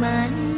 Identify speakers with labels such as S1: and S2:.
S1: mãn